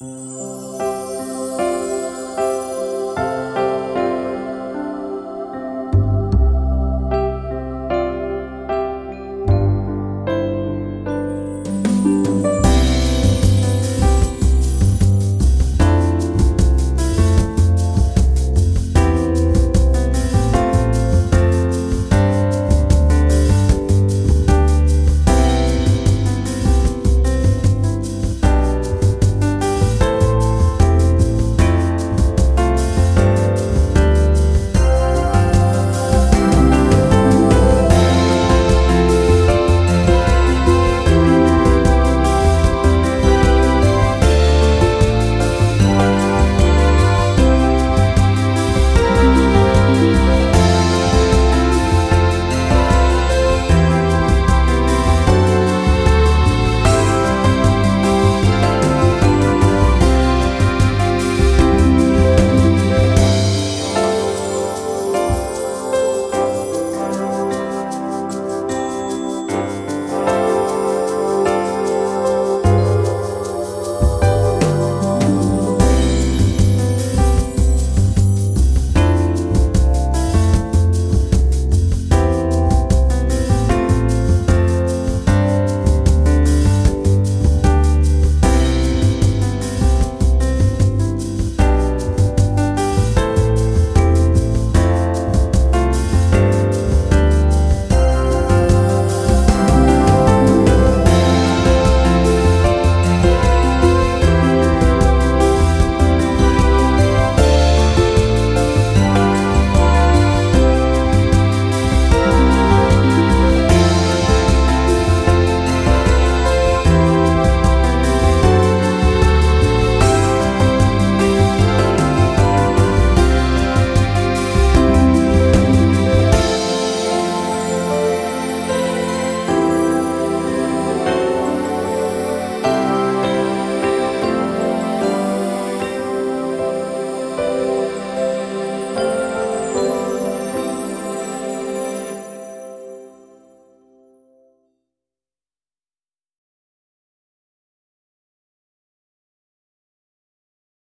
Música